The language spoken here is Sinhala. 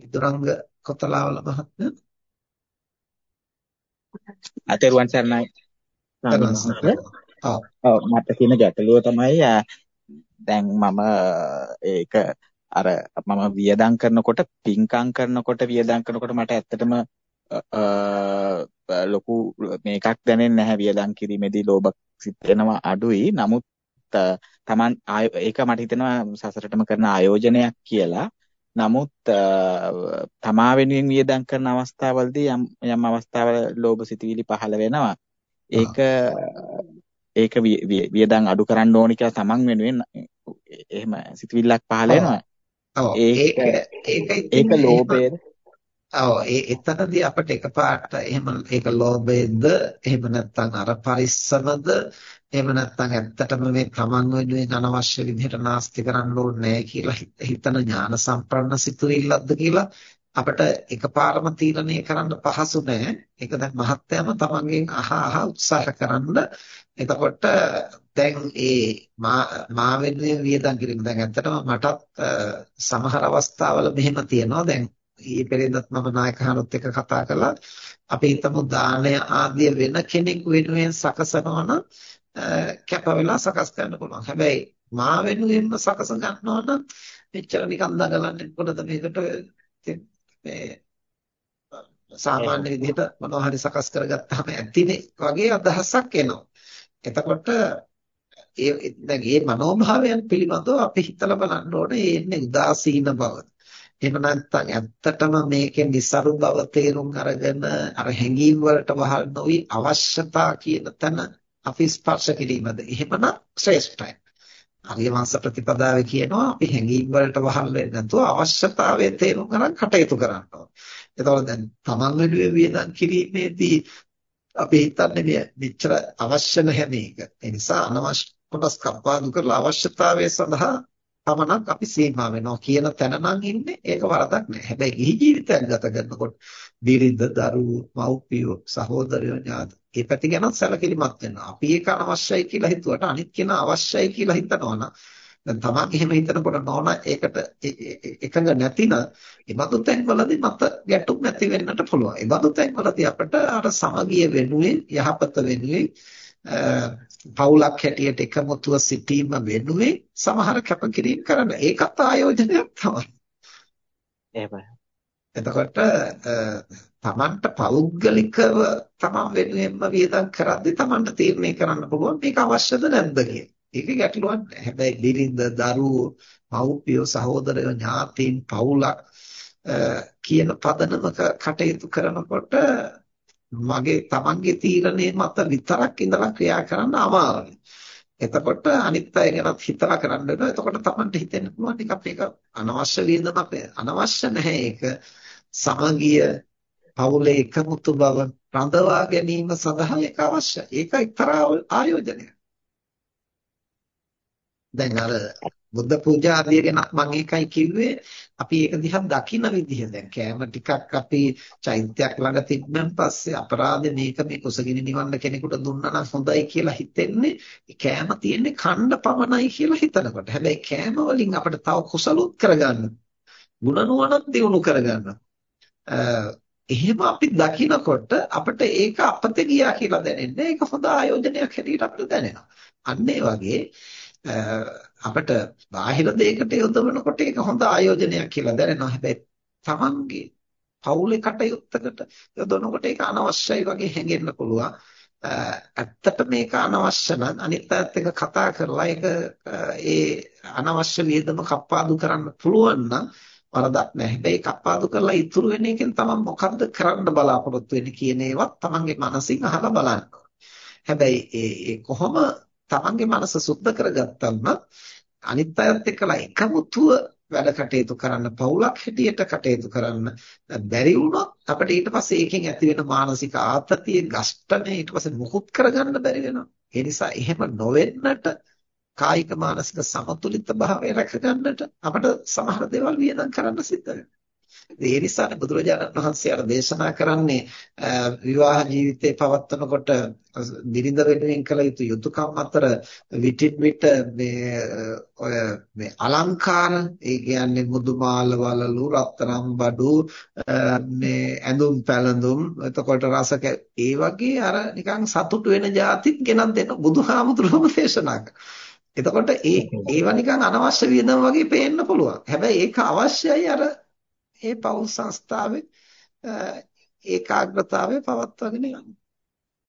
විදුරංග කොතලාවල මහත්මයා අතරුවන් සරණයි. ඔව්. මට තියෙන ගැටලුව තමයි දැන් මම ඒක අර මම වියදම් කරනකොට පින්කම් කරනකොට වියදම් කරනකොට මට ඇත්තටම ලොකු මේකක් දැනෙන්නේ නැහැ වියදම් කිරීමේදී ලෝභ සිත් වෙනවා අඩුයි. නමුත් Taman ඒක මට හිතෙනවා සසරටම කරන ආයෝජනයක් කියලා. නමුත් තමා වෙනුවෙන් වියදම් කරන අවස්ථාවලදී යම් යම් අවස්ථාවල ලෝභ සිතුවිලි පහළ වෙනවා. ඒක ඒක වියදම් අඩු කරන්න ඕනි කියලා තමන් වෙනුවෙන් එහෙම සිතුවිල්ලක් පහළ වෙනවා. ඒක ඒක ලෝභයද? ඔව් ඒ එතනදී අපිට එකපාරට එහෙම ඒක ලෝභයේද එහෙම නැත්නම් අර පරිස්සමද එහෙම නැත්නම් ඇත්තටම මේ තමන් වෙනුවෙන් අනවශ්‍ය විදිහට නාස්ති කරන්න ඕනේ නැහැ කියලා හිතන ඥාන සම්ප්‍රන්න සිතුවිල්ලක්ද කියලා අපිට එකපාරම තීරණය කරන්න පහසු නෑ. ඒක දැන් මහත්යම තමන්ගෙන් අහ අහ උත්සාහ කරන්න. එතකොට දැන් ඒ මා වෙනුවෙන් වියදම් කිරීම දැන් ඇත්තටම මටත් සමහර අවස්ථාවල මෙහෙම තියෙනවා. දැන් ඊයේ පෙරේදත් මම නායකහරුත් එක්ක කතා කළා. අපි හිතමු දානය ආදිය වෙන කෙනෙක් වෙනුවෙන් සකසනවා නම් කැප වෙලා සකස් කරන්න පුළුවන්. හැබැයි මා වෙනුවෙන්ම සකස ගන්නවා නම් මෙච්චර නිකන් දඟලන්නේ මොකටද මේකට මේ සාමාන්‍ය විදිහට මොනවා හරි සකස් කරගත්තාම ඇතිනේ වගේ අදහසක් එනවා. එතකොට ඒ දැන් මේ මනෝභාවයන් පිළිබඳව අපි හිතලා බලන්න ඕනේ ඒ ඉන්නේ උදාසීන බව. එහෙම නැත්නම් ඇත්තටම මේකෙන් નિසරු බව තේරුම් අරගෙන අර හැඟීම් වලට වහල් නොවි අවශ්‍යතා කියන තැන අපි ස්පර්ශ කිරීමද එහෙමනම් ශ්‍රේෂ්ඨයි. ආර්ය මාංශ ප්‍රතිපදාවේ කියනවා අපි හැඟීම් වලට වහල් වෙන්නේ නැතුව අවශ්‍යතාවයේ තේරුම් ගන්න කටයුතු කරන්න ඕනේ. එතකොට දැන් තමන් වෙනුවෙන් වියදම් කිරීමේදී අපි හිතන්නේ මෙච්චර අවශ්‍ය නැහැ මේක. ඒ නිසා අනවශ්‍ය කොටස් කප්පාදු කරලා අවශ්‍යතාවය සඳහා පමණක් අපි සීමා වෙනවා කියන තැන නම් ඉන්නේ ඒක වරදක් නෑ. හැබැයි ගිහි ජීවිතයක් ගත කරනකොට බිරිඳ, දරුවෝ, මව්පියෝ, සහෝදරයෝ, ඥාති ඒ පැති ගැන සැලකිලිමත් වෙනවා. අපි ඒක අනවශ්‍යයි කියලා හිතුවට අනිත් කෙනා අවශ්‍යයි කියලා හිතනවා නම් දැන් තමන් එහෙම හිතනකොට නෝන ඒකට එකඟ නැතිනම් ඒබඳු තැන්වලදී මත ගැටුම් නැති වෙන්නට පුළුවන්. ඒබඳු තැන්වලදී අපිට අර සමගිය වෙනුවෙන් යහපත වෙනුවෙන් පවුලක් හැටියට එකමුතුව සිටීම වෙනුවෙන් සමහර කැපකිරීම කරන්න. ඒකත් ආයෝජනයක් තමයි. එහෙමයි. එතකොට තමන්ට පෞද්ගලිකව තමන් වෙනුවෙන්ම වියදම් කරද්දී තමන්ට තීරණය කරන්න පුළුවන් මේක අවශ්‍යද නැද්ද කියලා. ඒක ගැටලුවක් නෑ. හැබැයි බිරිඳ, දරුවෝ, මව්පියෝ, සහෝදරයෝ, ඥාතීන්, පවුලක් කියන පදනමක කටයුතු කරනකොට මගේ තමන්ගේ තීරණය මත විතරක් ඉඳලා ක්‍රියා කරන්න අමාරුයි. එතකොට අනිත් අය ගැනත් හිතලා කරන්න වෙනවා. එතකොට තමන්ට හිතෙන්න පුළුවන් ටිකක් මේක අනවශ්‍ය වියදමක් අනවශ්‍ය නැහැ ඒක. සමගිය පවුලේ එකමුතු බව රඳවා ගැනීම සඳහා ඒක අවශ්‍යයි. ඒක එක්තරා ආයෝජනයක්. දැන් අර බුද්ධ පූජා ආදිය ගැන මම ඒකයි කිව්වේ. අපි ඒක දිහා දකින විදිහ. දැන් කෑම ටිකක් අපි චෛත්‍යයක් ළඟ තිබ්බන් පස්සේ අපරාධේ මේක මේ කුසගිනි නිවන්න කෙනෙකුට දුන්නා නම් හොඳයි කියලා හිතෙන්නේ. කෑම තියෙන්නේ ඛණ්ඩ පමණයි කියලා හිතනකොට. හැබැයි කෑම වලින් අපිට තව කුසලුත් කරගන්න ගුණ නුවණක් දියුණු කරගන්න. එහෙම අපි දකිනකොට අපිට ඒක අපතේ ගියා කියලා දැනෙන්නේ. ඒක හොඳ ආයෝජනයක් හැටියට අපිට දැනෙනවා. අන්න ඒ වගේ අපිට බාහිර දෙයකට යොදවනකොට ඒක හොඳ ආයෝජනයක් කියලා දැනෙනවා. හැබැයි තමන්ගේ පෞලේ කටයුත්තකට යොදවනකොට ඒක අනවශ්‍යයි වගේ හැඟෙන්න පුළුවන්. ඇත්තට මේක අනවශ්‍ය නම් අනිත් පැත්ත එක කතා කරලා ඒක ඒ අනවශ්‍ය වියදම කප්පාදු කරන්න පුළුවන් නම් වරදක් නැහැ. හැබැයි කප්පාදු කරලා ඉතුරු වෙන එකෙන් තමයි මොකද්ද කරන්න බලාපොරොත්තු වෙන්නේ කියන ඒවත් තමන්ගේ මනසින් අහලා බලන්න. හැබැයි ඒ කොහොම තමන්ගේ මනස සුද්ධ කරගත්තම අනිත් අයත් එක්කලා එකමුතුව වැඩ කටයුතු කරන්න පවුලක් හැටියට කටයුතු කරන්න බැරි වුණොත් අපිට ඊට පස්සේ ඒකෙන් ඇති වෙන මානසික ආතතිය, ගෂ්ඨනය ඊට පස්සේ මුකුත් කරගන්න බැරි වෙනවා. ඒ නිසා එහෙම නොවෙන්නට කායික මානසික සමතුලිත භාවය රැක ගන්නට අපිට සමහර දේවල් වියදම් කරන්න සිද්ධ වෙනවා. ඒ නිසානේ බුදුරජාණන් වහන්සේ අර දේශනා කරන්නේ විවාහ ජීවිතේ පවත්වනකොට බිරිඳ වෙනුවෙන් කළ යුතු යුතුයකම් අතර විටින් විට මේ ඔය මේ අලංකාර ඒ කියන්නේ මුදුමාල වලලු රත්තරන් බඩු මේ ඇඳුම් පැළඳුම් එතකොට රසක ඒ වගේ අර නිකන් සතුටු වෙන જાතිත් ගෙනත් දෙන්න බුදුහාමුදුරුවෝ දේශනා කරා. එතකොට ඒ ඒවා නිකන් අනවශ්‍ය වියදම් වගේ පේන්න පුළුවන්. හැබැයි ඒක අවශ්‍යයි අර ඒ පෞල් සංස්ථාවේ ඒකාග්‍රතාවය පවත්වාගෙන යන්න.